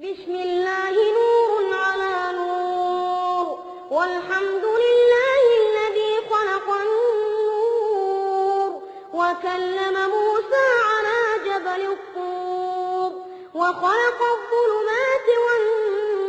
بسم الله نور على نور والحمد لله الذي خلق النور وكلم موسى على جبل الطور وخلق الظلمات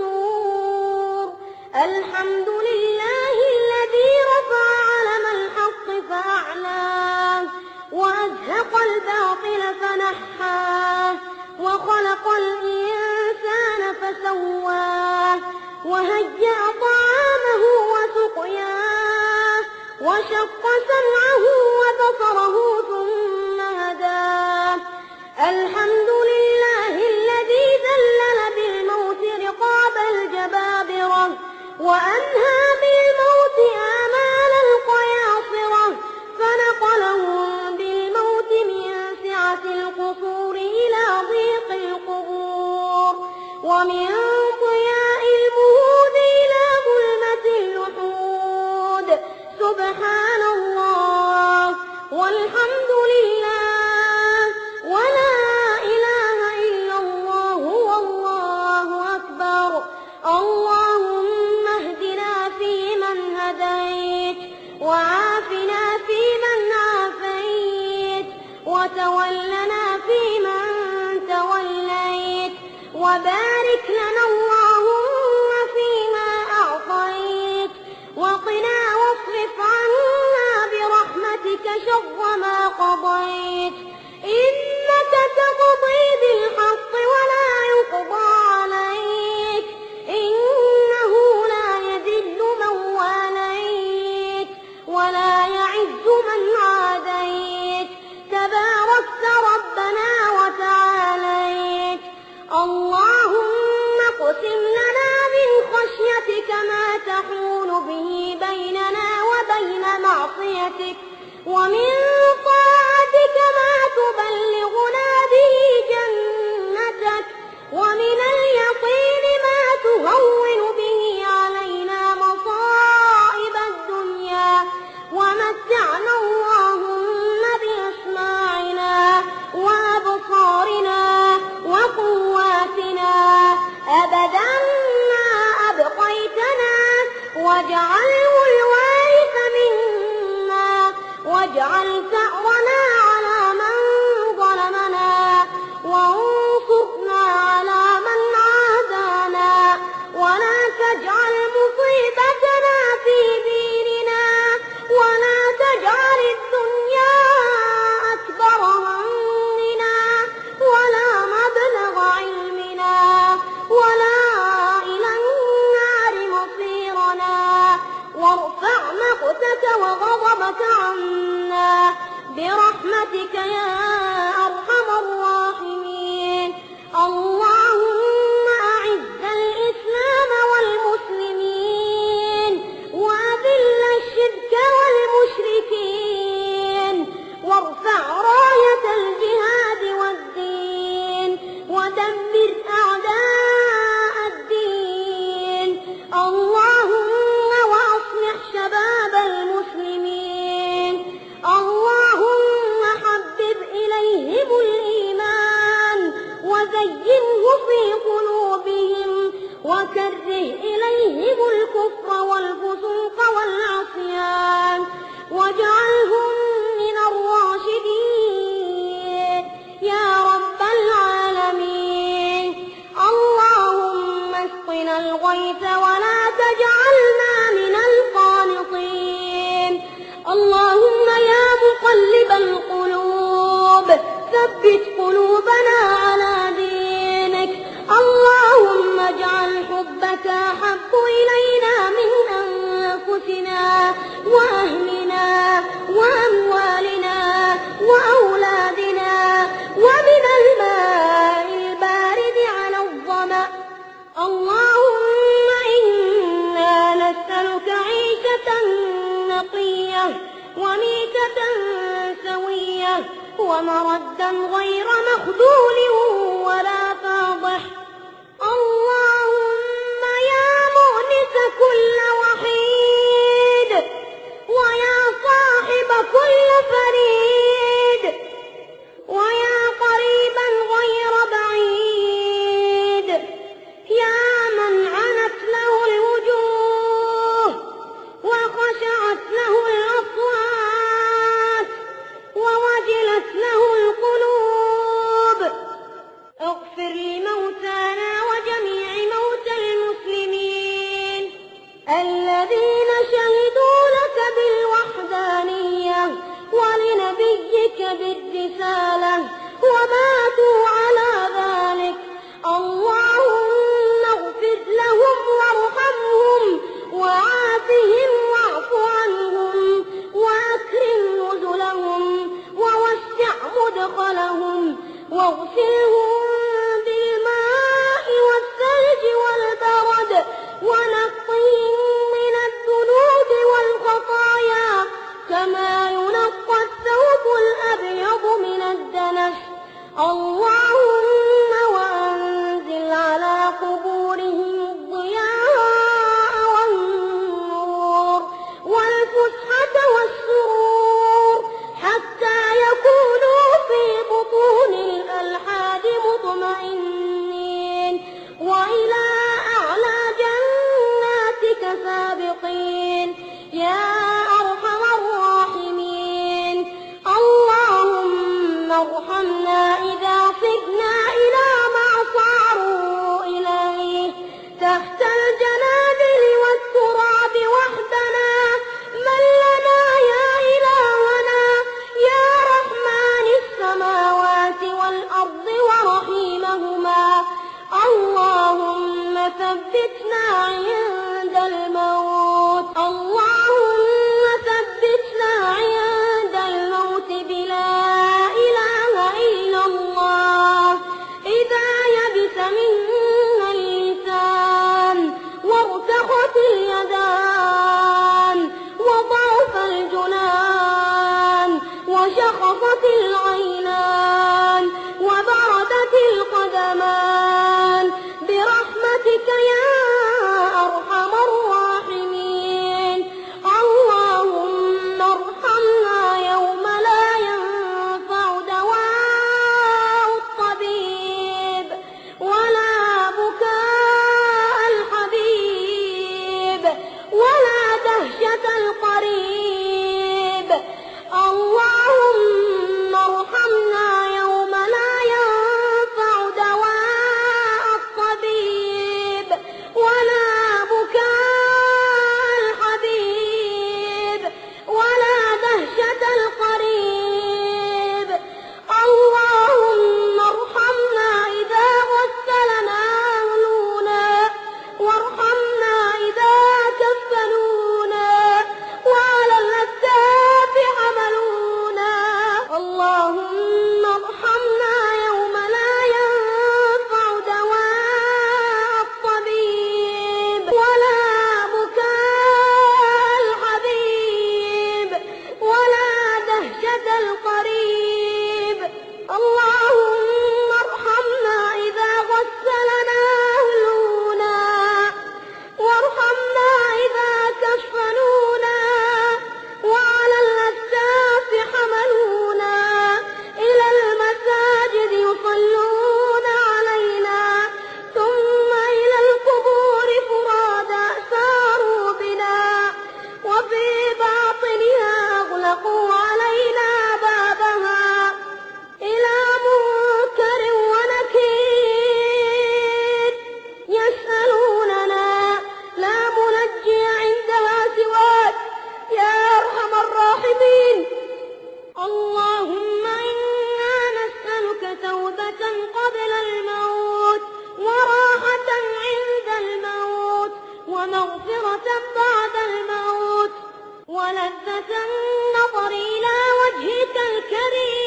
والنور. الحمد لله الذي رفع علم الحق فأعلاه وأزهق الباطل فنحاه وخلق الإنسان فسواه وهيأ طعامه وسقياه وشق سمعه وبصره ثم هداه. الحمد لله الذي ذلل بالموت رقاب الجبابرة وأنهى بالله هديت وعافنا فيمن عافيت وتولنا فيمن توليت وبارك اللهم يا مقلب القلوب ثبت قلوبنا على دينك. اللهم اجعل حبك أحب إلينا من أنفسنا وأهلنا وميتة سوية ومردا غير مخذول ولا فاضح. اللهم يا مؤنس كل إذا صدنا على الموت وراحة عند الموت ومغفرة بعد الموت ولذة النظر إلى وجهك الكريم.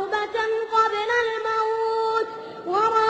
توبة قبل الموت ورأى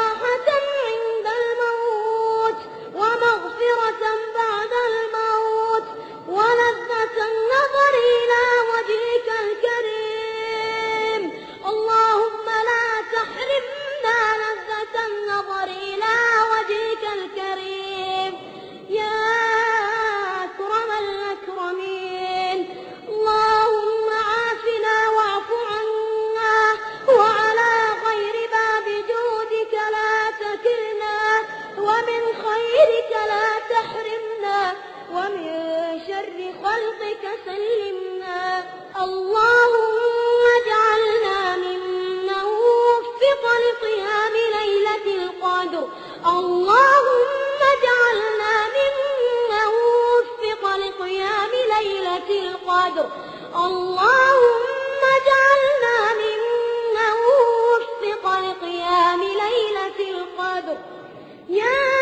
القدر. اللهم اجعلنا ممن وفق لقيام ليلة القدر. يا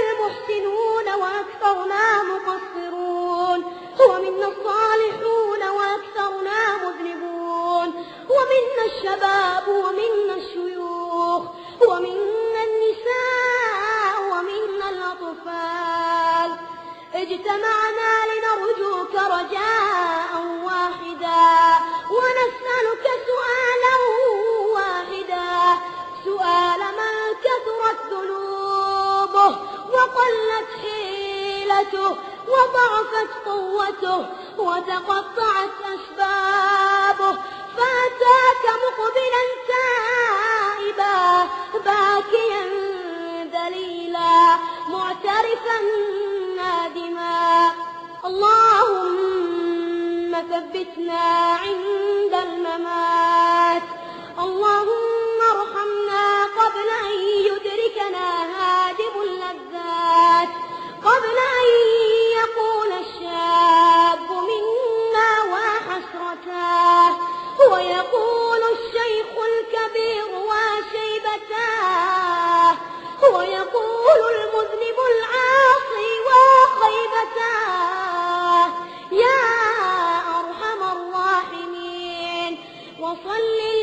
المحسنون وأكثرنا مقصرون. ومنا الصالحون وأكثرنا مذنبون. ومنا الشباب ومنا الشيوخ. ومنا النساء ومنا الأطفال. اجتمعنا لنرجوك رجاء واحدا ونسألك سؤالا واحدا. سؤال من حيلته وضعفت قوته وتقطعت أسبابه. فأتاك مقبلا تائبا باكيا ذليلا معترفا نادما. اللهم ثبتنا عند الممات. اللهم ارحمنا قبل أن يدركنا هادم اللذات. قبل أن وصل